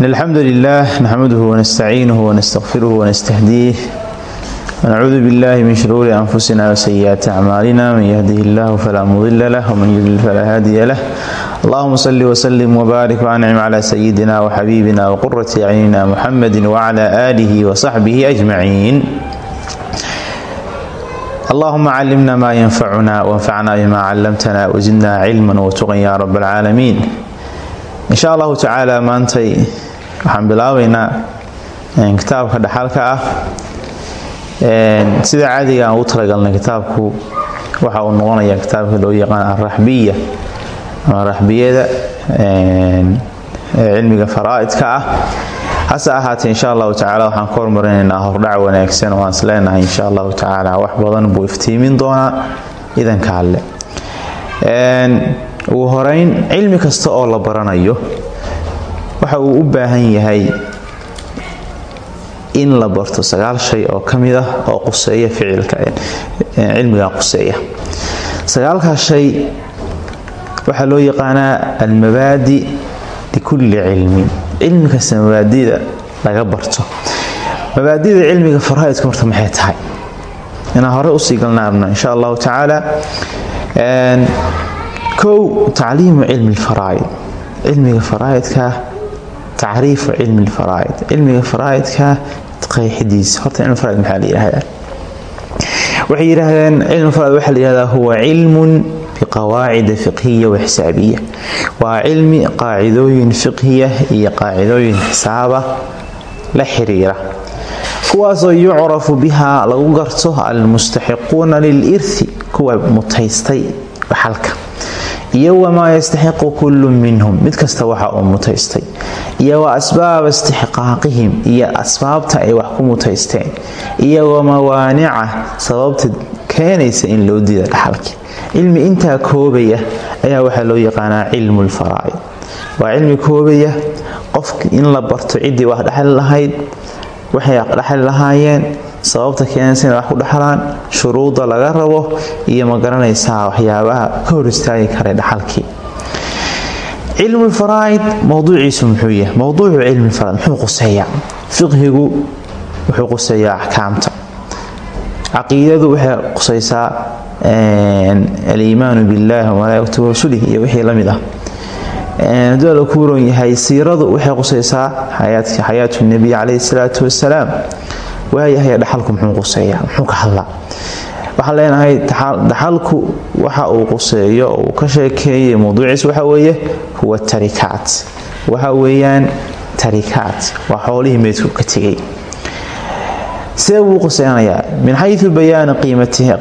الحمد لله نحمده ونستعينه ونستغفره ونستهديه ونعوذ بالله من شرور أنفسنا وسيئات أعمالنا من يهده الله فلا مضل له ومن يضلل فلا هادي له اللهم صل وسلم وبارك وأنعم على سيدنا وحبيبنا وقرة أعيننا محمد وعلى آله وصحبه أجمعين اللهم علمنا ما ينفعنا وانفعنا بما علمتنا وزدنا علما وتقا يا رب العالمين in sha allahu tacaala maantay waxaan bilaabaynaa kitaabka dhaxalka ah. Sida caadiga aan ugu talagalnay kitaabku waxa uu noqonaya kitaabka loo yaqaan alraxbiya ama raxbiyada cilmiga faraa'idka ah. Hase ahaatee insha allahu tacala waxaan ka hormarinaynaa hordhac wanaagsan oo aan insha allahu tacaala. Wax badan buu iftiimin doonaa idanka alle. Ugu horeyn cilmi kasta oo la baranayo waxa uu u baahan yahay in la barto sagaal shay oo ka ah oo quseeya ficilka cilmiga quseeya. Sagaalkaas shay waxaa loo yaqaanaa almabaadi likulli cilmin. Cilmi kasta mabaadida laga barto. Mabaadida cilmiga faraa'idka marta maxay tahay? Inaan hore u sii galnaarno insha allahu tacaala kow tacliimu cilmi lfaraa'id cilmiga faraa'idka tacriifu cilmi lfaraa'id cilmiga faraa'idka qeexidiisa horta cilmi faraa'id maxaa la yidhahdaa waxay yidhaahdeen cilmi faraa'id waxaa la yidhahdaa huwa cilmun biqawaacida fiqhiya wa xisaabiya waa cilmi qaacidooyin fiqhiya iyo qaacidooyin xisaaba la xiriira. kuwaasoo yucrafu bihaa lagu garto almustaxiquuna lilirthi. kuwa mutaystay dhaxalka iyo wamaa yastaxiqu kullu minhum. mid kasta waxa uu mutaystay iyo wa asbaaba istixqaaqihim iyo asbaabta ay wax ku mutaysteen iyo wa mawaanica sababta keenaysa in loo diida dhaxalka. Cilmi intaa koobaya ayaa waxaa loo yaqaanaa cilmu lfaraa'id waa cilmi koobaya qofka in la barto ciddii wax dhexli lahayd waxay dhexli lahaayeen sababta keenaysa inay wax ku dhexlaan shuruudda laga rabo iyo ma garanaysaa waxyaabaha ka hor istaagi karay dhaxalkii cilmulfaraa'id mowduuciisu muxuu yahay mowduucu cilmifaraid muxuu quseeyaa. Fiqhigu wuxuu quseeyaa axkaamta. Caqiidadu waxay qusaysaa aliimaanu billahi wamalaa'ikatu rasulih iyo wixii la ah. Haduu la ku waron yahay siiradu waxay qusaysaa xayaatu nebiy calayhi salaatu wasalaam waayahay dhaxalku muxuu quseeyaa muxuu ka hadlaa. Waxaan leenahay dhaxalku waxa uu quseeyo oo uu ka sheekeeyay mawduuciis waxa weeye huwa tarikaat. Waxa weeyaan tarikaat. Waa xoolihii meydku ka tegay see buu quseynayaa min xayu bayaani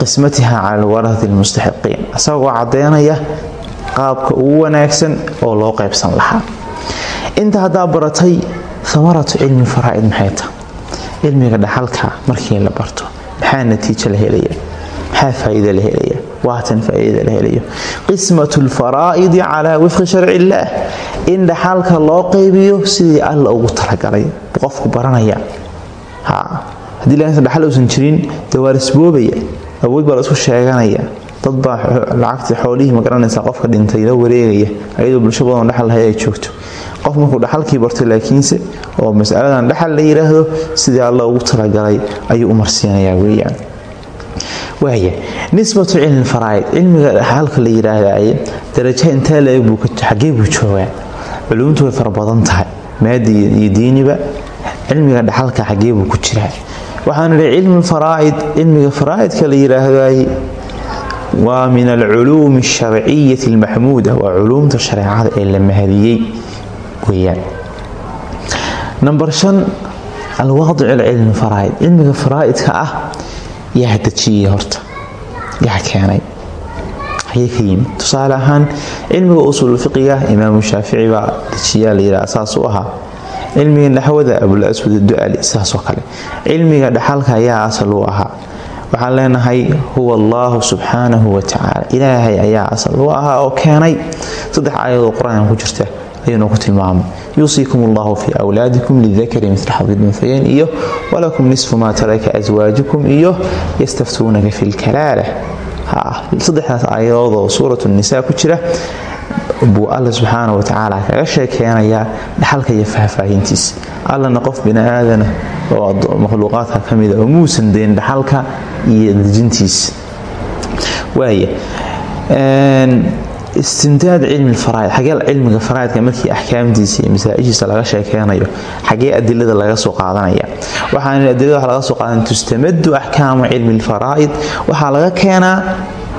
qismatiha cala alwarahati almustaxiqiin isagoo caddeynaya qaabka ugu wanaagsan oo loo qaybsan lahaa. Inta haddaa baratay amaratu cilmi faraa'id maxay tahay cilmiga markii la barto. Maxaa natiijo la helaya? Maxaa faa'iida la helaya waatan faa'iidada la helayo qismatu lfaraa'idi calaa wifqi sharci illaah in dhaxalka loo qaybiyo sidii alla ugu talagalay qofku baranaya haddii laanta dhaxal uusan jirin dee waa awood baa isku sheeganaya dad baa lacagtii xoolihii ma qofka dhintay la wareegaya ayadoo bulsho badan ay joogto qof markuu dhaxalkii barto laakiinse oo masaladan dhaxal la yidhaahdo sidii alla ugu talagalay ayuu u weeyaan waaya nisbatu cilmi faraa'id cilmiga dhaxalka la yidhaahdaay daraja intee la-eg buu xaggee buu joogaa culumtu way fara badan tahay maadi iyo diiniba cilmiga dhaxalka xaggee buu ku jiraa waxaan idhi cilmi faraa'id cilmiga faraa'idka la yidhaahdaay waa min alculuumi alsharciyati almaxmuuda waa culuumta shareecada ee la mahadiyey weyaan number shan alwaadic alcilmi faraa'id cilmiga faraa'idka ah yaa dejiyey horta yaa keenay tusaale ahaan cilmiga usuulfiqiga imaamu shaafici baa dejiyaa la yidhaha saasuu ahaa cilmiga naxwada abulaswad duali sidaasoo kale cilmiga dhaxalka ayaa asal u ahaa waxaan leenahay huwa allahu subxaanahu watacaala ilaahay ayaa asal u ahaa oo keenay saddex aayadoo qur'aanka ku jirta ayuuna ku tilmaamay yuusiikum allahu fii wlaadikum lidakari mil xadid unfayayn iyo walakum nisfu maa taraka aswaajukum iyo yastaftuunaka fi lkalaala saddexdaas aayadood oo suurat nisa ku jira buu alla subxaana wa tacaala kaga sheekeynayaa dhaxalka iyo faahfaahintiisa allana qof bini aadana oo makhluuqaadka ka oo muusan dayn dhaxalka iyo dejintiisa waaya istimdaad cilmi faraaid xagee cilmiga faraaidka markii axkaamtiisa iyo masaa-ishiisa laga sheekeynayo xagee adilada laga soo qaadanaya. Waxaan adilada laga soo qaadan tustamadu axkaamu cilmi lfaraa'id waxaa laga keenaa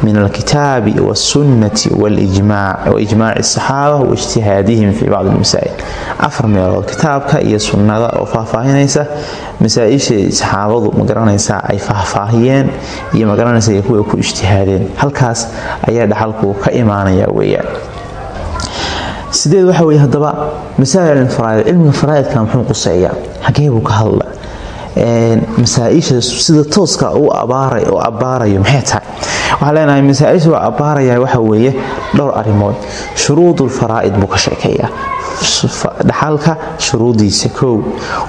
min alkitaabi wاsunnati waijmaaci asaxaaba waijtihaadihim fi bacdi lmasaa'il afar meelood kitaabka iyo sunnada oo faahfaahinaysa masaa-ishay saxaabadu ma garanaysaa ay faahfaahiyeen iyo magaranaysa iyo kuwa ku ijtihaadeen halkaas ayaa dhaxalku ka imaanaya weyaan sideed waxa weye haddaba masaa'il faraaid cilmiga faraaidka muxuu quseeyaa xagee buu ka hadla masaaisha sida tooska u abbaarayo maxay tahay? Waxaa leenahay masaaisha waa abbaaraya waxa weeye dhowr arrimood. Shuruudulfaraa'id buu ka sheekeeyaa. Dhaxalka shuruudiisa kow.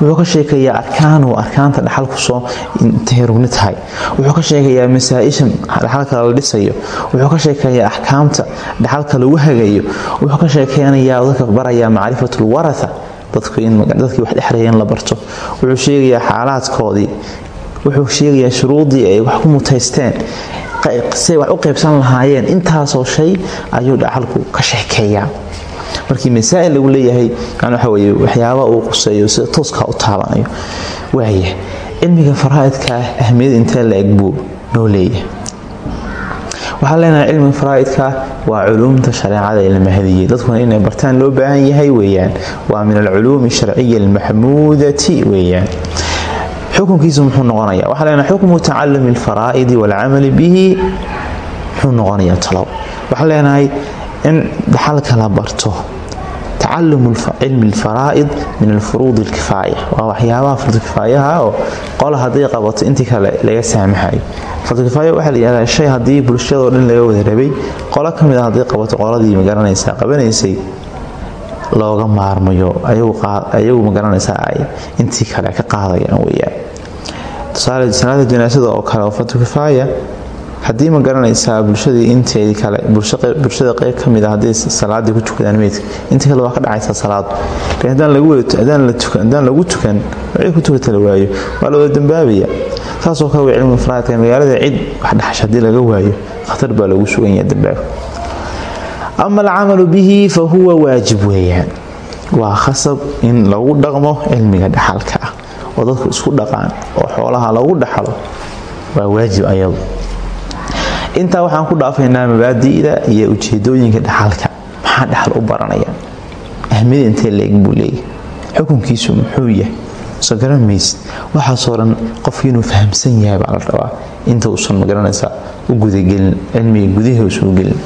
Wuxuu ka sheekayaa arkaanu arkaanta dhaxalku soo intay rugni tahay. Wuxuu ka sheekayaa masaaisha dhaxalka la dhisayo. Wuxuu ka sheekayaa axkaamta dhaxalka lagu hagayo. Wuxuu ka sheekeynayaa dadka barayaa macrifatulwaratha dadkii wax dhexreeya in la barto. Wuxuu sheegayaa xaalaadkoodii. Wuxuu sheegayaa shuruudii ay wax ku mutaysteen. Say wax u qaybsan lahaayeen. Intaasoo shay ayuu dhaxalku ka sheekeeyaa. Markii masaa'il lagu leeyahay yani waxa weye waxyaaba uu quseeyo sida tooskaa u taabanayo waaya cilmiga faraa'idka ahmiyad intee la eg buu noo leeyahay waxaa leenahay cilmiga faraa'idka waa culuumta shareecada mahadiyey dadkuna inay bartaan loo baahan yahay weeyaan. Waa min alculuumi sharciya almaxmuudati weeyaan. Xukunkiisu muxuu noqonaya waxaa leenahay xukmu tacalumi alfaraa'idi waalcamali bihi muxuu noqonayaa talow. Waxaa leenahay in dhaxalka la barto tacalum cilmi alfaraa'id min alfuruud alkifaaya waa waxyaabaha fardukifaayaha oo qola hadday qabato intii kale laga saamaxayo fardukifaayo waxaa layihahdaa shay haddii bulshadoo dhan laga wada rabay qolo ka mid a hadday qabato qoladii ma garanaysaa qabanaysay looga maarmayo ayagu ma garanaysaa ay intii kale ka qaadayaan weyaan tusaale salaada janaasada oo kale haddii ma garanaysaa bulshadii inteedii kale bulshada qeyb ka mid a hadday salaadii ku tukadaan meydka intii kale waa ka dhacaysaa salaadu haddaan lagu tukan wixii ku tukata la waayo waa la wada dambaabaya. Saasoo kale way cilmiga faraadka magaalada cid wax dhaxash haddii laga waayo khatar baa lagu sugan yaha dambaab ama alcamalu bihi fa huwa waajib weeyaan. Waa khasab in lagu dhaqmo cilmiga dhaxalka ah oo dadku isku dhaqaan oo xoolaha lagu dhaxalo waa waajib ayadu intaa waxaan ku dhaafaynaa mabaadi'da iyo ujeedooyinka dhaxalka. Maxaa dhaxal u baranaya? Ahmiyada intee leeg buu leeyahy xukunkiisu muxuu yahay? Soo garan maysid waxaasoo dhan qofki inuu fahamsan yahay baa la rabaa. Inta uusan ma garanaysaa u gudagelin cilmiga gudaha usan gelin.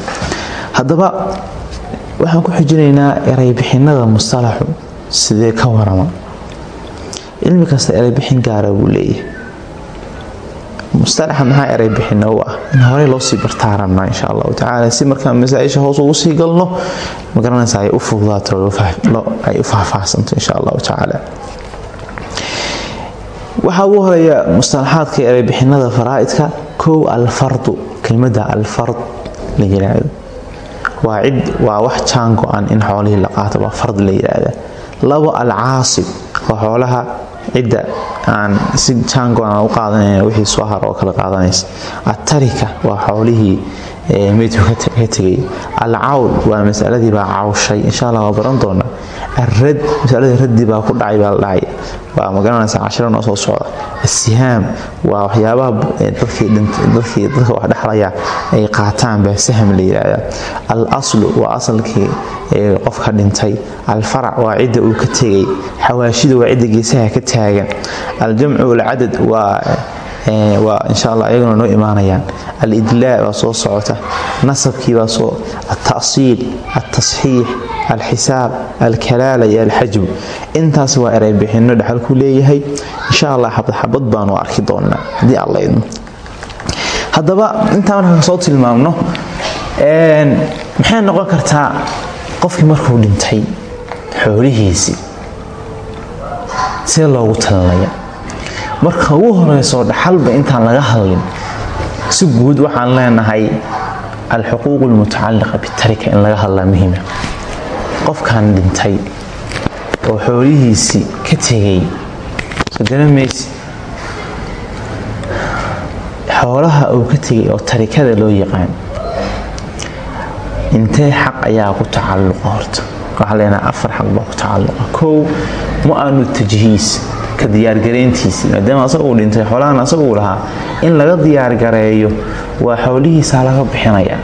Haddaba waxaan ku xijinaynaa ereybixinada mustalaxu sidee ka warama cilmi kasta ereybixin gaara buu leeyahay mustalaxa maxaa ereybixina u ah? In horey loo sii bartaa rabnaa insha allahu tacaala. Si markaan masaa-isha hoos ugu sii galno magaranaysa ay u fududaato ay u faahfaahsanto insha allahu tacaala. Waxaa ugu horreeya mustalaxaadka ereybixinada faraa'idka kow alfardu kelmadda alfard la yiraahdo. Waa cid waa wax jaan go-an in xoolihii la qaato waa fard la yidhaahda labo alcaasib waa xoolaha cidda aan si jaan go-an u qaadanayna wixii soo har oo kale qaadanaysa. Atarika waa xoolihii meydku ka tegay alcawl waa masaladii baa cawshay insha allah waa baran doonaa. Arad masaladii raddi baa ku dhacay baa dhacay. Waa magaranaysa cashiro noo soo socda. Asihaam waa waxyaabaha dadkii dadka wax dhexlaya ay qaataan baa saham la al aslu waa asalkii qofka dhintay. Alfarac waa cidda uu ka tegay xawaashida waa cidda geesaha ka taagan. Aljamcu alcadad waa waa insha allah iyaguna noo imaanayaan. Alidlaa baa soo socota. Nasabkii baa soo altasiil altasxiix alxisaab alkalaala iyo alxajbu intaas waa ereybixinno dhexalku leeyahay. Insha allah xabadxabad baanu arki doonaa. Haddii alla idmo haddaba intaa markaan soo tilmaamno maxay noqon kartaa qofkii markuu dhintay xoolihiisii? See loogu talinaya marka ugu horeyso dhaxalba intaan laga hadlin si guud waxaan leenahay alxuquuq almutacaliqa bitarika in laga hadlaa muhiima qofkan dhintay oo xoolihiisii ka tegay sodaremaysi xoolaha uu ka tegay oo tarikada loo yaqaan intee xaq ayaa ku tacalluqa horta? Waxaa leenaha afar xaq baa ku tacalluqa. Kow mu'anu tajhiis ka diyaargarayntiisii maadaama asaga uu dhintay xoolahan asaga lahaa in laga diyaargareeyo waa xoolihiisaa laga bixinaya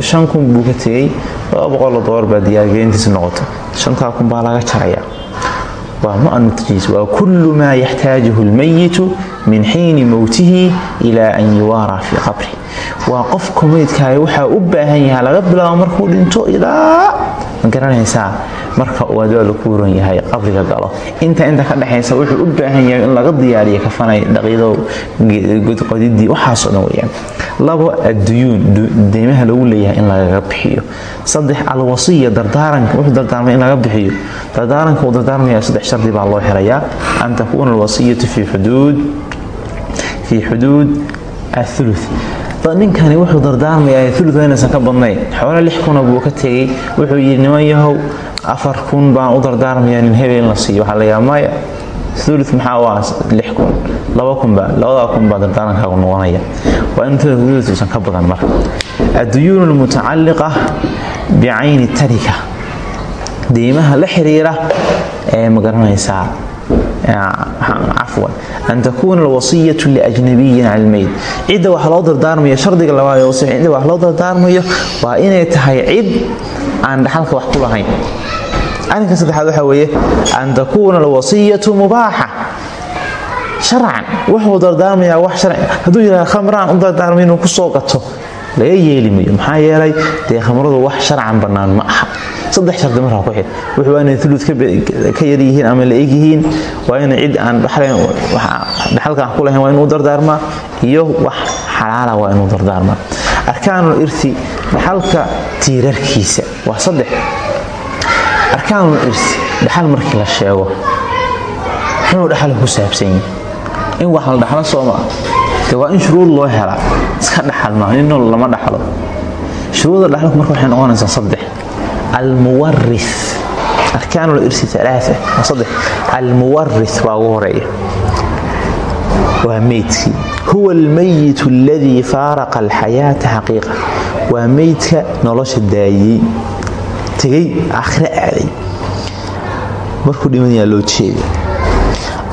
shan kun buu ka tegey laba boqoloo dolar baa diyaargarayntiisa noqota shantaa kun baa laga jaraya waa mu'anu tajhiis waa kullu maa yaxtaajuhu lmayitu min xiini mowtihi ilaa an yuwaaraa fii qabri. Waa qofka meydkaaga waxaa u baahan yahay laga bilaabo markuu dhinto ilaa ma garanaysaa marka uu adwaala ku wuran yahay qabriga galo. Inta inta ka dhexaysa wuxuu u baahan yahay in laga diyaariyo kafanay dhaqiido godqodidii waxaasoo dhan weyaan labo adduyuun deymaha lagu leeyahay in lagaga bixiyo. Saddex alwasiya dardaaranka wuxuu dardaarmay in laga bixiyo. Dardaaranka uu dardaarmaya saddex shardi baa loo xirayaa an takuuna alwasiyatu fii xuduud athuluth ninkani wuxuu dardaarmayaa ulu inaysan ka badnayn. Xoole lix kuna buu ka tegey. Wuxuu yidhi niman afar kun baan u dardaarmayaa nin hebel la siiyo. Waxaa layaa maya ulu maxaa u ah lix kun? Laba kunba labadaa kun baa dardaarankaagu noqonaya. Waa in uluusan ka badan marka. Adduyuun almutacalliqa bicayni tarika. Deymaha la xiriira ee ma garanaysaa cafwan an takuuna alwasiyatu liajnabiyin cala lmeyd cidda wax loo dardaarmayo shardiga labaad ee wasiya cidda wax loo dardaarmayo waa inay tahay cid aan dhaxalka wax ku lahayn. Arrinka saddexaad waxaa weeye an takuuna alwasiyatu mubaaxa. Sharcan wuxuu dardaarmayaa wax sharci. Hadduu yidhaha khamraan u dardaarmay inuu ku soo gato laga yeeli mayo maxaa yeelay dee khamradu wax sharcan bannaan ma aha. Saddex shardi markaa ku xid wuxuu waa inay ulud ka yar yihiin ama la eg yihiin. Waa inay cid aan dhaxalkaan ku lahayn waa inuu dardaarmaa iyo wax xalaala waa inuu dardaarmaa. Arkaanul irti dhaxalka tiirarkiisa. Waa saddex. Arkaanul irti dhaxal markii la sheego muxuu dhaxal ku saabsan yahi in wax la dhaxlo sooma de waa in shuruud loo helaa. Iska dhaxal maaha nin lama dhaxlo. Shuruuda dhaxalku marka waxay noqonaysaa saddex. Almuwaris arkaan lirsi alaaa waa saddex. Almuwaris baa ugu horreeya waa meydkii huwa almayitu aladii faaraqa alxayaata xaqiiqa waa meydka nolosha daayey tegay aakhiro aaday. Markuu dhimanayaa loo jeeda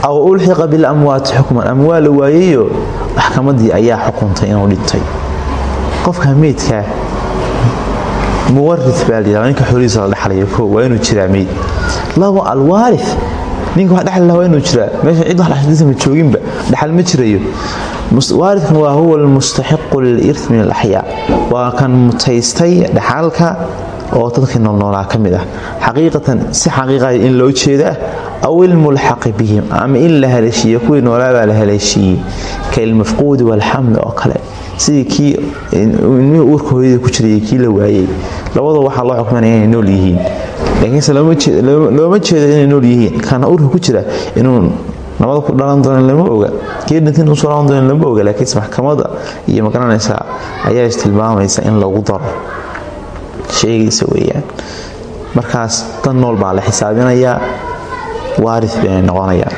aw ulxiqa bilamwaati xukman ama waa la waayayo maxkamadii ayaa xukuntay inuu dhintay. Qofka meydkaa muwari baa layihahda ninka xoolihiisa la dhexlayo ko waa inuu jiraa meyd. Labo alwaari ninka wax dhexli laha waa inuu jiraa. Meesha cid wax dhexdiisa ma jooginba dhexal ma jirayo. Waaridkan waa huwa almustaxiqu lilirth min alaxyaa waa kan mutaystay dhaxalka oo dadkii noolnoolaa ka mid ah. Xaqiiqatan si xaqiiqaya in loo jeedaa aw ilmulxaqi bihim ama in la haleeshiiye kuwii noolaabaa la haleeshiiyey. Ka ilmafquudi walxamli oo kale. Sidii kii ilmihii uurka hooyada ku jiray kii la waayey. Labadoo waxaa loo xukmanaya inay nool yihiin. Laakiinse looma jeedo inay nool yihiin. Kana uurka ku jira inuu nabada ku dhalan doonan lama oga. Kii dhintin u soo dhalan doonan lama oga laakiinse maxkamada iyo ma garanaysaa ayaa istilmaamaysa in lagu daro sheegaysa weeyaan. Markaas dan nool baa la xisaabinayaa waari bayna noqonayaan.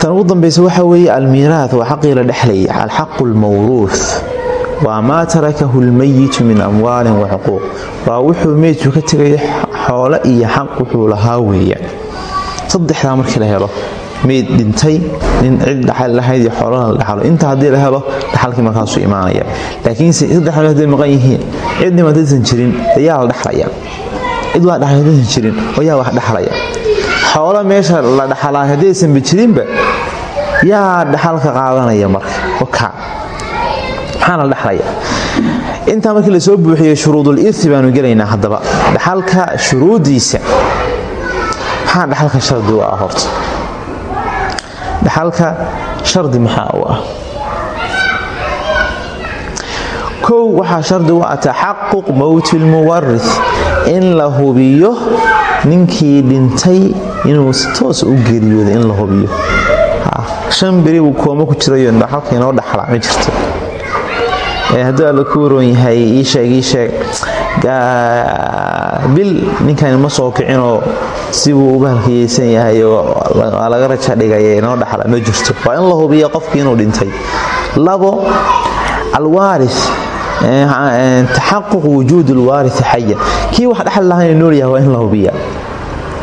Tan ugu dambaysa waxaa weeye almiiraat waa xaqii la dhexlayay alxaqu lmawruuth waa maa tarakahu lmayitu min amwaalin wa xuquuq. Waa wuxuu meydku ka tegay xoole iyo xaq wuxuu lahaa weeyaan. Saddexdaa markii la helo meyd dhintay nin cid dhaxal lahayd iyo xoolana la dhaxalo inta haddii la dhaxalkii markaasuu imaanaya. Laakiinse saddex meel hadday maqan yihiin cid dhimataysan jirin ayaa la dhaxlaya. Cid wax dhaxlaysan jirin ayaa wax dhaxlaya. Xoolo meesha la dhaxalaa haddaysanba jirinba yaa dhaxalka qaadanaya marka wakaa maxaa la dhaxlaya? Intaa markii la soo buuxiyey shuruudul irti baanu gelaynaa haddaba. Dhaxalka shuruudiisa maxaa dhaxalka shardi u ah horta dhaxalka shardi maxaa u ah? Kow waxaa shardi u ah taxaquq mowti lmuwarith in la hubiyo ninkii dhintay inuu toos u geeriyooda in la hubiyo. Shan beri buu kooma ku jirayo dhaxalka inoo dhaxla ma jirto. Hadduu alla ku waroon yahay iisheeg iisheeg bil ninkani ma soo kicinoo sibuu u bahalkiyeysan yahay waa laga raja dhigaya inoo dhaxla ma jirto. Waa in la hubiya qofkii inuu dhintay. Labo alwaari taxaquq wujuud lwaari xaya kii wax dhexli lahaa inuu nool yahay waa in la hubiya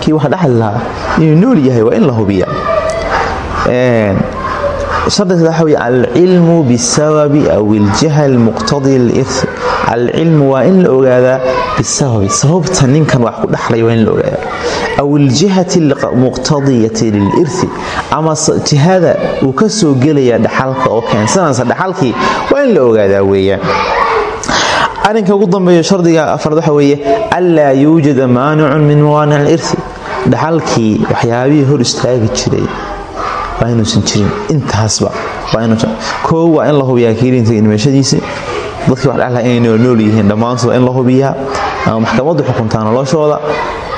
kii wax dhexli lahaa inuu nool yahay waa in la hubiya shardiga waxa wey alcilmu bisababi aw iljahl muqtadi lirth alcilmu waa in la ogaadaa bisababi sababta ninkan wax ku dhexlay waa in la ogaadaa aw iljihati muqtadiyati lilirthi. Ama jihada uu ka soo gelaya dhaxalka oo keensanaysa dhaxalkii waa in ugu dambeeya shardiga afraad waxa weeye anlaa yuujada maanicun min mawaanic alirthi dhaxalkii waxyaabihii hor istaagi jiray waa inuusan jirin. Intaasba koow waa in la hubiyaa kiilinta dhimashadiisi dadkii wax dhexla inay nool yihiin dhammaantood in la hubiyaa. Ama maxkamaddu xukuntaa noloshooda.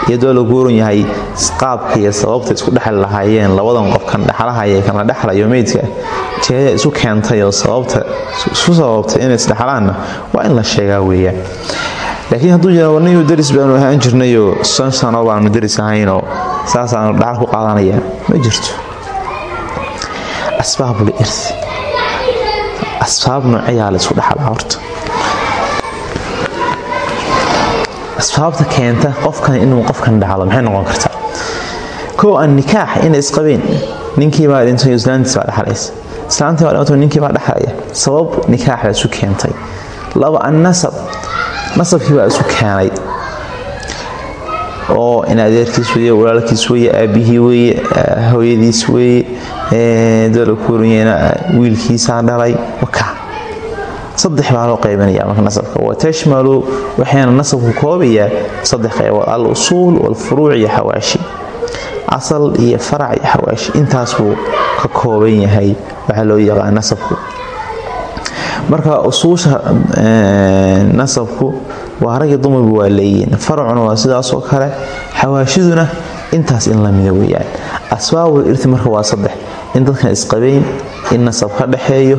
Iyadoo la guuran yahay qaabka iyo sababta isku dhexli lahaayeen labadan qof kan dhexlahaya kana dhexlayo meydka jeeda isu keentay oo sababta isu sababtay inay isdhexlaanna waa in la sheegaa weeyaan. Laakiin hadduu warniyu daris baanu ahaan jirnayoo shan sano baanu daris ahaynoo saasaanu dhaxal ku qaadanaya ma jirto. Asbaabul irthi asbaab noocayaa la isku dhexlaa horta. Asbaabta keenta qofkan inuu qofkan dhacdo maxay noqon kartaa? Kow an nikaax inay isqabeen ninkiibaa dhintay islaantiis baa dhexlaysa islaantii baa dhimato ninkii baa dhexlaya sabab nikaax la isu keentay. Laba an nasab. Nasabkii baa isu keenay oo in adeerkiis weye walaalkiis weye aabihii weye hooyadiis weye doola kuuriyena wiilkiisaa dhalay saddex baa loo qaybanaya marka nasabka. Wa tashmalu waxayna nasabku koobayaa saddex qaybood. Al usuul walfuruuc iyo xawaashi. Asal iyo farac iyo xawaashi. Intaas buu ka kooban yahay waxaa loo yaqaan nasabku. Marka usuusha nasabku waa ragii dumarba waa leeyihiin faracuna waa sidaasoo kale xawaashiduna intaas in lamida weyaan asbaabul irti marka waa saddex. In dadkan isqabayn in nasab ka dhexeeyo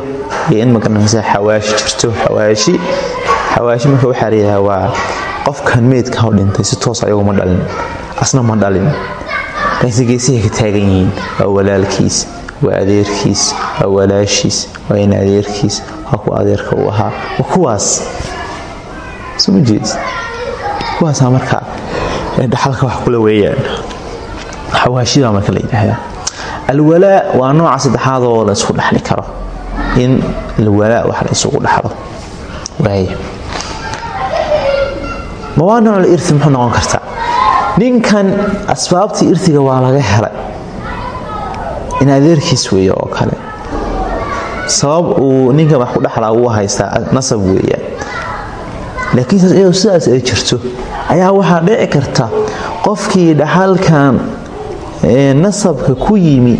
iyo in magaranaysa xawaashi jirto xawaashi. Xawaashi marka waxaa layidhaha waa qofkan meydka ho dhintay si toos ayagu ma dhalin. Asna ma dhalin. Laakiinse geesihay ka taagan yihiin. Waa walaalkiis waa adeerkiis waa walaashiis waa in adeerkiis waa kuwa adeerka uu ahaa. Waa kuwaas soma jeed kuwaasaa marka dhaxalka wax kula weeyaan. Xawaashida marka la yidhaahdaa alwalaa waa nooca saddexaad oo la isku dhexli karo. In alwalaa wax la isugu dhexlo waaya mawaanicu lirti muxuu noqon kartaa? Ninkan asbaabtii irtiga waa laga helay. In adeerkiis weeye oo kale. Sabab uu ninkan wax ku dhexlaa uu haystaa nasab weeyaan laakiin iyadoo sidaas ay jirto ayaa waxaa dhici karta qofkii dhaxalkan nasabka ku yimi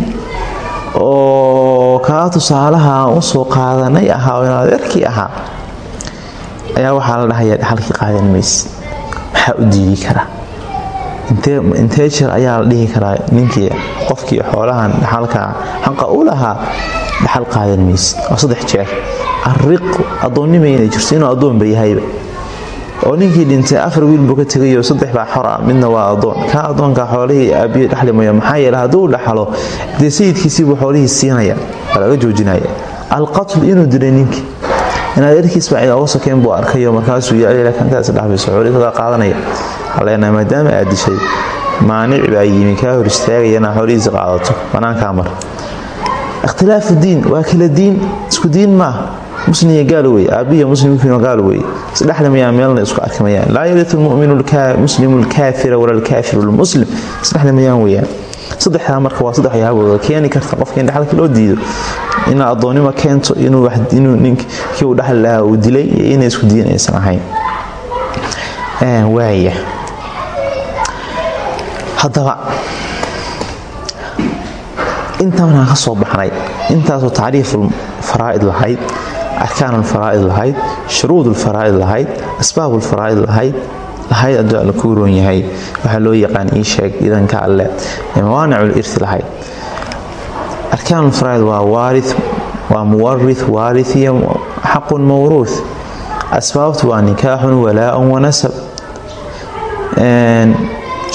oo kaa tusaalaha u soo qaadanay ahaa oo adeerkii ahaa ayaa waxaa la dhahayaa dhaxalkii qaadan maysid maxaa u diidi karaa. Intee jir ayaa la dhihi karaa ninkii qofkii xoolahan dhaxalka xaqa u lahaa dhaxal qaadan maysid waa saddex jeer. Ariq addoonnima inay jirto inuu addoonba yahayba oo ninkii dhintay afar wiil buu ka tegayo saddex baa xor ah midna waa addoon. Kaa addoonka xoolihii aabiye dhexlimayo maxaa yeele hadduu dhaxlo dee sayidkiisiibuu xoolihii siinaya waa laga joojinaya. Alqatl inuu dilay ninkii. In adeerkiis baa oga sokeen buu arkayo markaasuu ykankaas dhexbayso xoolihii kaga qaadanaya. Haleenaha maadaama aad dishay. Maanic baa yimi kaa hor istaagaya inaa xoolihiisi qaadato. Banaankaa mar. Ikhtilaafu diin waa kala diin. Isku diin maaha muslim iyo gaal weye aabbiya muslimkiina gaal weye isdhexlimayaan meelna isku arkimayaan laa yaritu muslimu lkaafira wala lkaafiru lmuslim isdhexlimayaan weyaan saddexdaa marka waa saddex yaabooda keeni karta qofka in loo diido inaa addoonnimo keento inuu ninkii uu dhexli lahaa dilay inay isku diin aysan ahayn waaya haddaba intaanaan ka soo baxnay intaasoo tacriiful faraa'id lahayd arkaan alfaraa'id lahayd shuruud ulfaraa'id lahayd asbaab ulfaraa'id lahayd lahayd aduu alla ku roon yahay. Waxaa loo yaqaan ii sheeg idanka alle mawaanic irti lahayd. Arkaan ulfaraa'id waa waari waa muwarith waarith iyo xaqun mawruuth. Asbaabtu waa nikaaxun walaaun wanasab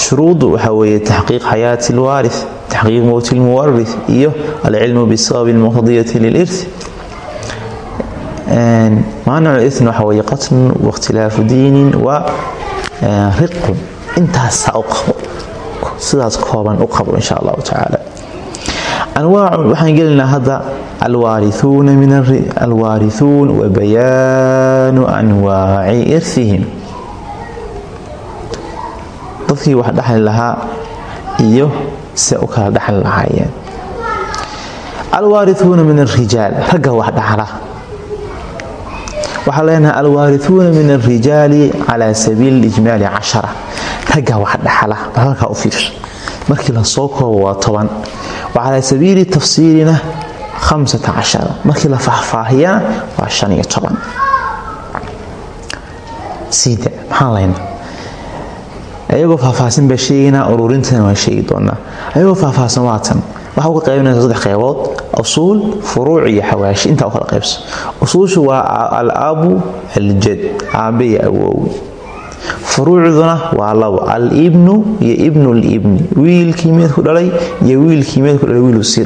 shuruuddu waxaa weeye taxqiiq xayaati lwaarith taxqiiq mowti lmuwarith iyo alcilmu bisababi lmuqdiyati lilirth maanicu lirthna waxaa weeye qatlun waاkhtilaafu diinin wa riqun intaasa u sidaas kooban u qabo insha allahu tacaala anwaacun waxaan gelinaa hadda alwaarihuun wa bayaanu anwaaci irihim dadkii wax dhexli lahaa iyo se u kala dhexli lahaayeen. Alwaarihuuna min alrijaal ragga wax dhaxla waxaa leenahay alwaarihuuna min alrijaali calaa sabiili ijmaali cashara. Ragga wax dhaxla bal halkaa u fiir markii la soo koobo waa toban. Wa sabiili tafsiirina hamsata cashara. Markii la faahfaahiyana waa shan iyo toban. Siida maxaan laynaa ayagoo faahfaahsan baa sheegaynaa ururintana waan sheegi doonaa. Ayagoo faahfaahsan waa tan. Waxaa uga qaybinaysa saddex qaybood usuul furuuc iyo xawaashi intaa u kala qaybso usuushu waa al-abu aljad aabe iyo awowi furuucduna waa labo al-ibnu iyo ibnulibni wiilkii meedku dhalay iyo wiilkii meedku dhalay wiiluu sii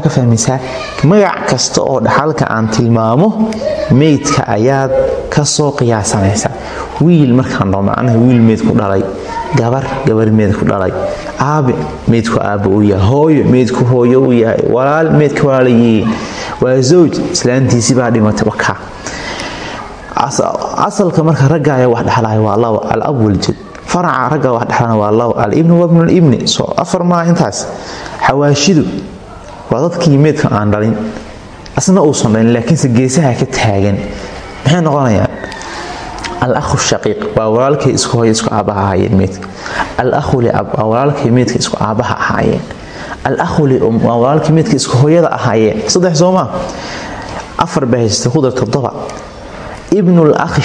ka fahmaysaa magac kasta oo dhaxalka aan tilmaamo meydka ayaad ka soo qiyaasanaysaa wiil markaan macnaha wiil meydku dhalay gabar gabar meydku dhalay. Aabe meydku aabbe u yahay. Hooyo meydku hooyo u yahay. Walaal meydka walaala yihiin waa zawj islaantiisii baa dhimatay. Wakaa asalka marka ragga ayaa wax dhexlaya waa labo al-ab waljad faraca ragga wax dhexlana waa labo al-ibnu wabnulibni soo afar maa intaas. Xawaashidu. Waa dadkii meydka aan dhalin. Asna uusan dhalin laakiinse geesaha ka taagan. Maxay noqonayaan al-akhu shaqiiq waa walaalkay isku hooya isku aabaha ahaayeen meydka al-akhu liab waa walaalkay meydka isku aabaha ahaayeen. Al-akhu lium waa walaalkay meydka isku hooyada ahaayeen. Saddex soo maa afar baa haysata ku dar toddoba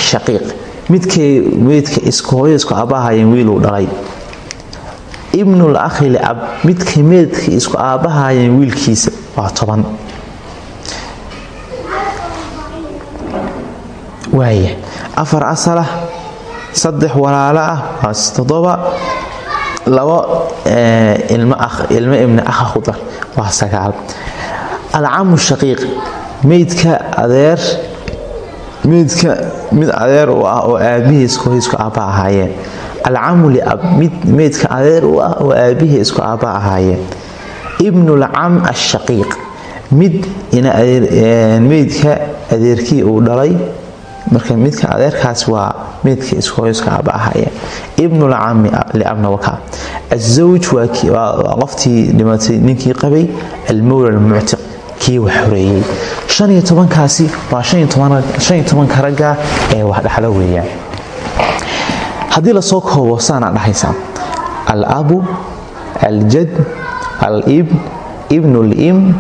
shaqiiq midkay meydka isku hooyada isku aabaha ahaayeen wiiluu dhalay. Ibnul akhi liab midkay meydka isku aabahaayeen wiilkiisa. Waa toban waaya afar asalah saddex walaalo ah waa toddoba labo ilmo ilmo ibni akha ku dar waa sagaal. Alcamu shaqiiq meydka adeer meydka mid adeer u ah oo aabihii isku aabba ahaayeen. Alcamu liab mid meydka adeer u ah oo aabihii isku aabba ahaayeen. Ibnulcam ashaqiiq mid meydka adeerkii uu dhalay marka midka adeerkaas waa meydka iskuhoyska aaba ahaayeen ibnulcami liabna waka azawj waa qoftii dhimatay ninkii qabay almowla almuctiq kii wax horeeyey. Shan iyo tobankaasi waa shan iyo tobanka ragga ee wax dhexlo weeyaan. Haddii la soo koobo saanaa dhahaysaa al-abu aljad al-ibn ibnulibn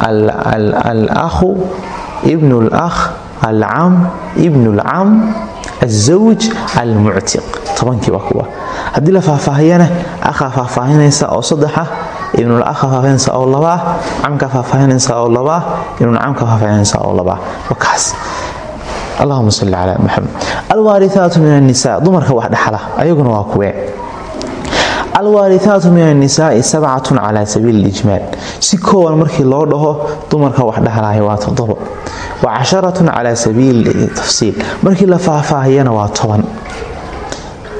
al-akhu ibnulakh alcam ibnulcam azawj almuctiq tobankii waa kuwa haddii la faahfaahiyana akhaa faahfaahinaysa oo saddex ah ibnulakha faahfaahinaysa oo laba ah camka faahfaahinaysa oo laba ah ibnulcamka faahfaahinaysa oo laba wakaas allahuma salli calaa maxamed alwaarihaatu min annisaa dumarka wax dhexla ayaguna waa kuwee alwaarihaatu min annisaai sabcatun calaa sabiili lijmaal si kooban markii loo dhaho dumarka wax dhexlaya waa toddobo casharatun calaa sabiili tafsiil. Markii la faahfaahiyana waa toban.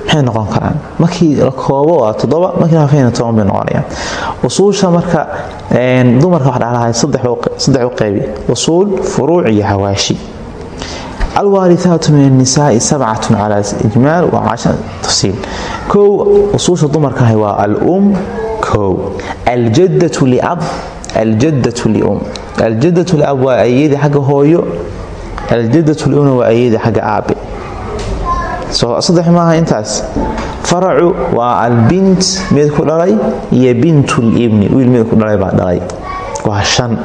Maxay noqon karaan? Markii la koobo waa toddoba markii la faahfaahiyana toban bay noqonayaan usuusha marka dumarka wax dhexlaya saddex u qeybi usuul furuuc iyo hawaashi. Alwaarihaatu min annisaai sabcatun cala ijmaal wa cashar tafsiil. Kow usuusha dumarkaah waa al-um kow. Aljaddatu liab aljaddatu lium aljaddatu liab waa ayadii xagga hooyo aljaddatu liumna waa ayadii xagga aabe. Saddex maaha intaas. Faracu waa albint mid ku dhalay iyo bintulibni wiil mid ku dhalay baa dhalay. Waa shan.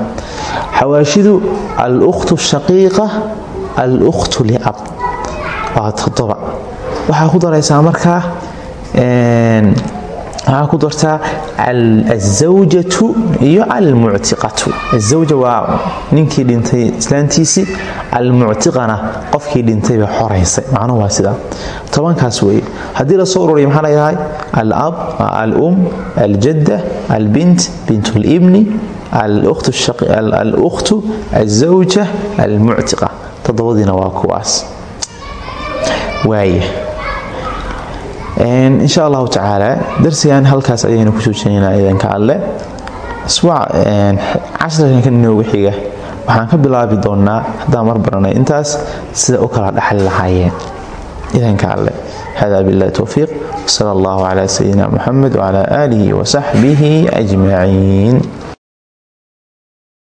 Xawaashidu al-ukhtu shaqiiqa al-ukhtu liab. Waa toddoba. Waxaa ku daraysaa markaa waxaa ku dartaa azawjatu iyo almuctiqatu azawja waa ninkii dhintay islaantiisii almuctiqana qofkii dhintay bay xoraysay macnuhu waa sidaa tobankaas weeye haddii la soo ururiya maxaa layahay alab alum aljadda albint bint libni alukhtu azawja almuctiqa todobadiina waa kuwaas. Waaya insha allahu tacaala darsigan halkaas ayaynu ku joojinaynaa idanka alle. Isbuuc casharkan kan inoogu xiga. Waxaan ka bilaabi doonaa haddaan mar baranay intaas sida u kala dhaxli lahaayeen. Idanka alle. Hada billahi towfiiq wsala allahu calaa sayidina muxamed wcala aalihi wasaxbihi ajmaciin